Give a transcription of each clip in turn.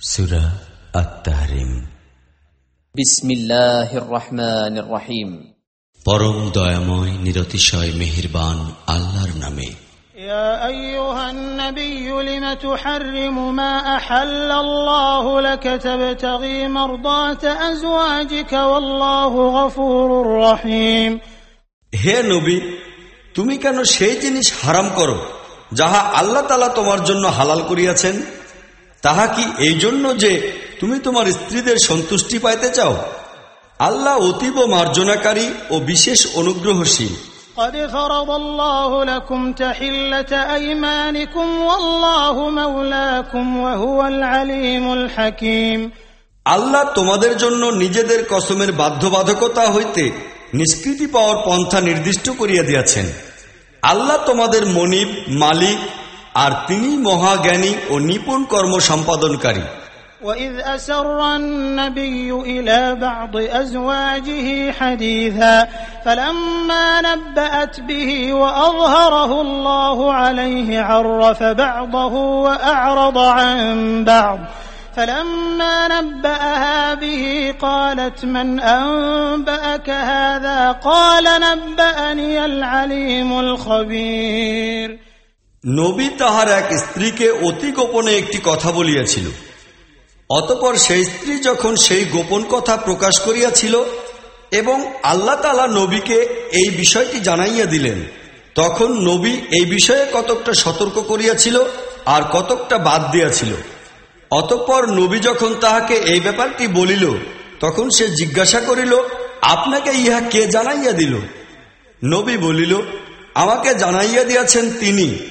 সুরা আত্মাহারিম বিসমিল্লাহির রহমানির রহিম পরম দয়াময় নিরতিশয় মেহেরবান আল্লাহর নামে يا أيها النبي لم تحرم ما أحل الله لك تبتغي مرضات أزواجك والله غفور رحيم হে নবী তুমি কেন সেই জিনিস হারাম করো যাহা আল্লাহ তালা তোমার জন্য হালাল করিয়াছেন তাহা কি এই জন্য যে তুমি তোমার স্ত্রীদের সন্তুষ্টি পাইতে চাও আল্লাহ অতীব মার্জনাকারী ও বিশেষ অনুগ্রহশীল قد فرض الله لكم تحلة أيمانكم والله مولاكم وهو العليم الحكيم আল্লাহ তোমাদের জন্য নিজেদের কসমের বাধ্যবাধকতা হইতে নিষ্কৃতি পাওয়ার পন্থা নির্দিষ্ট করিয়া দিয়াছেন আল্লাহ তোমাদের মনিব মালিক আর তিনি মহাজ্ঞানী ও নিপুণ কর্ম সম্পাদনকারী وإذ أسر النبي إلى بعض أزواجه حديثا فلما نبأت به وأظهره الله عليه عرف بعضه وأعرض عن بعض فلما نبأها به قالت من أنبأك هذا قال نبأني العليم الخبير নবী তাহার এক স্ত্রীকে অতি গোপনে একটি কথা বলিয়াছিল। অতপর সেই স্ত্রী যখন সেই গোপন কথা প্রকাশ করিয়াছিল এবং আল্লাহ তালা নবীকে এই বিষয়টি জানাইয়া দিলেন, তখন নবী এই বিষয়ে কতকটা সতর্ক করিয়াছিল আর কতকটা বাদ দিয়াছিল। অতঃপর নবী যখন তাহাকে এই ব্যাপারটি বলিল, তখন সে জিজ্ঞাসা করিল, আপনাকে ইহা কে জানাইয়া দিল? নবী বলিল, আমাকে জানাইয়া দিয়াছেন তিনি।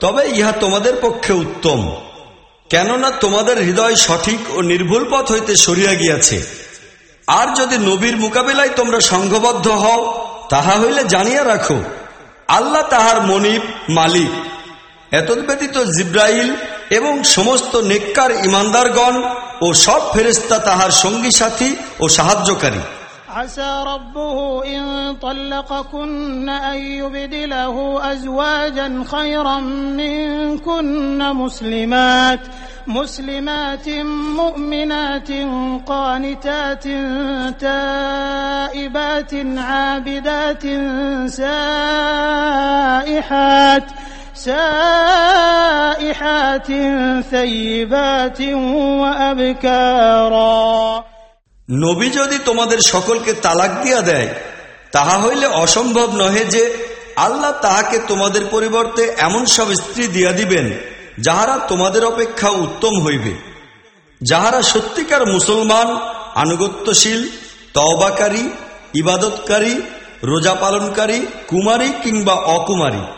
তবে ইহা তোমাদের পক্ষে উত্তম। কেননা তোমাদের হৃদয় সঠিক ও নির্ভুল পথ হইতে সরিয়া গিয়াছে। আর যদি নবীর মোকাবিলায় তোমরা সংঘবদ্ধ হও, তাহা হইলে জানিয়া রাখো, আল্লাহ তাহার মনিব, মালিক। এতদ্ব্যতীত জিব্রাইল এবং সমস্ত নেককার ইমানদারগণ ও সব ফেরেস্তা তাহার সঙ্গী সাথী ও সাহায্যকারী। عسى ربه إن طلقكن أن يبدله أزواجا خيرا منكن مسلمات مسلمات مؤمنات قانتات تائبات عابدات سائحات سائحات ثيبات وأبكارا. নবী যদি তোমাদের সকলকে তালাক দিয়া দেয়, তাহা হইলে অসম্ভব নহে যে আল্লাহ তাহাকে তোমাদের পরিবর্তে এমন সব স্ত্রী দিয়া দিবেন, যাহারা তোমাদের অপেক্ষা উত্তম হইবে। যাহারা সত্যিকার মুসলমান, আনুগত্যশীল, তওবাকারী, ইবাদতকারী, রোজা পালনকারী, কুমারী কিংবা অকুমারী।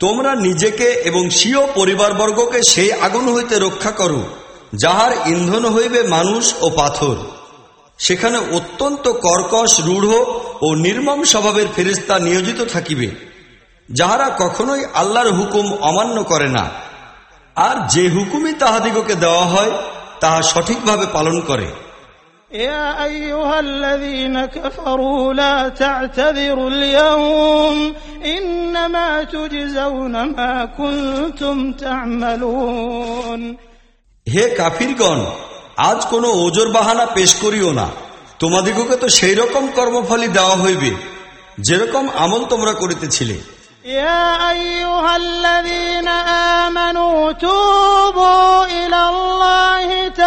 তোমরা নিজেকে এবং স্বীয় পরিবারবর্গকে সেই আগুন হইতে রক্ষা করো, যাহার ইন্ধন হইবে মানুষ ও পাথর। সেখানে অত্যন্ত কর্কশ, রূঢ় ও নির্মম স্বভাবের ফেরিস্তা নিয়োজিত থাকিবে, যাহারা কখনোই আল্লাহর হুকুম অমান্য করে না। আর যে হুকুমই তাহাদিগকে দেওয়া হয়, তাহা সঠিকভাবে পালন করে। يا أيها الذين كفروا لا تعتذروا اليوم إنما تجزون ما كنتم تعملون হে কাফিরগণ আজ কোনো ওজোর বাহানা পেশ করিও না তোমাদিগকে তো সেই রকম কর্মফলই দেওয়া হইবে যেরকম আমল তোমরা করিতেছিলে يا أيها الذين آمنوا توبوا إلى الله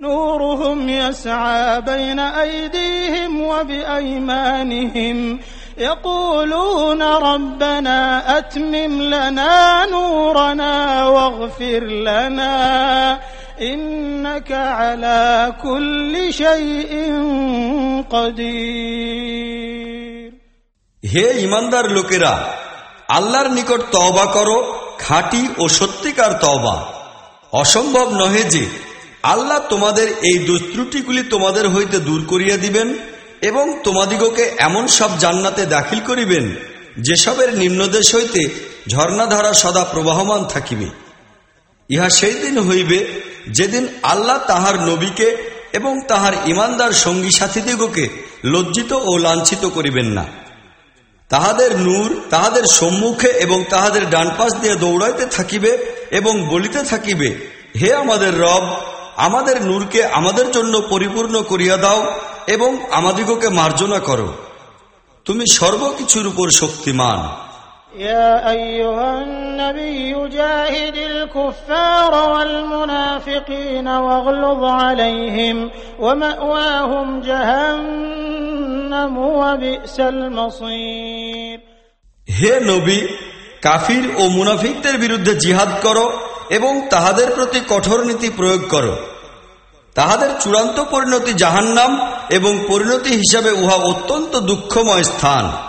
نورهم يسعى بين أيديهم وبأيمانهم يقولون ربنا أتمم لنا نورنا واغفر لنا إنك على كل شيء قدير হে ইমানদার লোকেরা আল্লাহর নিকট তওবা করো খাঁটি ও সত্যিকার তওবা অসম্ভব নহে যে আল্লাহ তোমাদের এই দুস্ত্রুটিগুলি তোমাদের হইতে দূর করিয়া দিবেন এবং তোমাদিগকে এমন সব জান্নাতে দাখিল করিবেন, যেসবের নিম্নদেশ হইতে ঝর্ণাধারা সদা প্রবাহমান থাকিবে। ইহা সেই দিন হইবে যেদিন আল্লাহ তাহার নবীকে এবং তাহার ইমানদার সঙ্গী সাথীদিগকে লজ্জিত ও লাঞ্ছিত করিবেন না। তাহাদের নূর, তাহাদের সম্মুখে এবং তাহাদের ডান পাশ দিয়ে দৌড়াইতে থাকিবে এবং বলিতে থাকিবে, হে আমাদের রব আমাদের নূরকে আমাদের জন্য পরিপূর্ণ করিয়া দাও এবং আমাদিগকে মার্জনা করো তুমি সর্বকিছুর উপর শক্তিমান يا أيها النبي جاهد الكفار والمنافقين واغلظ عليهم ومأواهم جهنم وبئس المصير হে নবী কাফির ও মুনাফিকদের বিরুদ্ধে জিহাদ করো এবং তাহাদের প্রতি কঠোর নীতি প্রয়োগ করো। তাহাদের চূড়ান্ত পরিণতি জাহান্নাম এবং পরিণতি হিসাবে উহা অত্যন্ত দুঃখময় স্থান।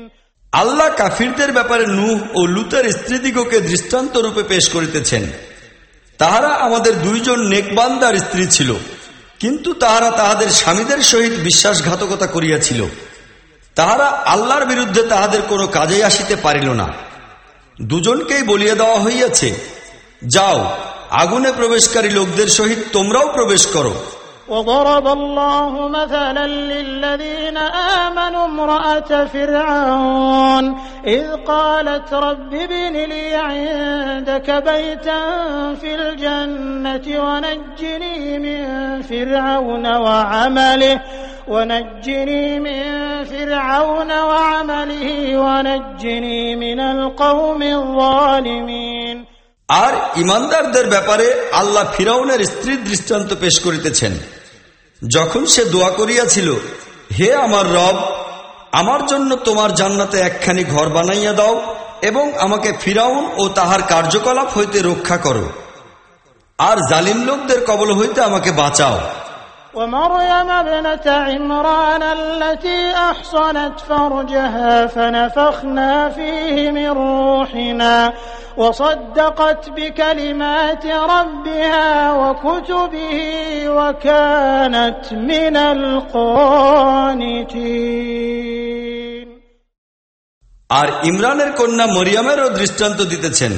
আল্লাহ কাফিরদের ব্যাপারে নূহ ও লুতের স্ত্রীদিগকে দৃষ্টান্ত রূপে পেশ করিতেছেন। তাহারা আমাদের দুইজন নেকবান্দার স্ত্রী ছিল, কিন্তু তাহারা তাহাদের স্বামীদের সহিত বিশ্বাসঘাতকতা করিয়াছিল। তাহারা আল্লাহর বিরুদ্ধে তাহাদের কোনো কাজে আসিতে পারিল না। দুজনকেই বলিয়া দেওয়া হইয়াছে, যাও, আগুনে প্রবেশকারী লোকদের সহিত তোমরাও প্রবেশ করো। وضرب الله مثلا للذين آمنوا امرأة فرعون إذ قالت رب ابن لي عندك بيتا في الجنة ونجني من فرعون وعمله ونجني من فرعون وعمله ونجني من القوم الظالمين আর ইমানদারদের ব্যাপারে আল্লাহ ফিরাউনের স্ত্রীর দৃষ্টান্ত পেশ করিতেছেন যখন সে দোয়া করিয়াছিল হে আমার রব আমার জন্য তোমার জান্নাতে একখানি ঘর বানাইয়া দাও এবং আমাকে ফিরাউন ও তাহার কার্যকলাপ হইতে রক্ষা করো আর জালিম লোকদের কবল হইতে আমাকে বাঁচাও ومريم ابنة عمران التي أحصنت فرجها فنفخنا فيه من روحنا وصدقت بكلمات ربها وكتبه وكانت من القانتين আর ইমরানের কন্যা মরিয়ামেরও দৃষ্টান্ত দিতেছেন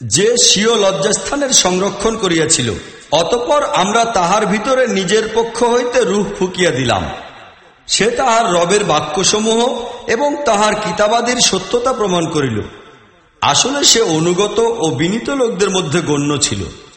যে স্বীয় লজ্জাস্থানের সংরক্ষণ করিয়াছিল অতপর আমরা তাহার ভিতরে নিজের পক্ষ হইতে রূহ ফুকিয়া দিলাম সে তাহার রবের বাক্যসমূহ এবং তাহার কিতাবাদির সত্যতা প্রমাণ করিল আসলে সে অনুগত ও বিনীত লোকদের মধ্যে গণ্য ছিল।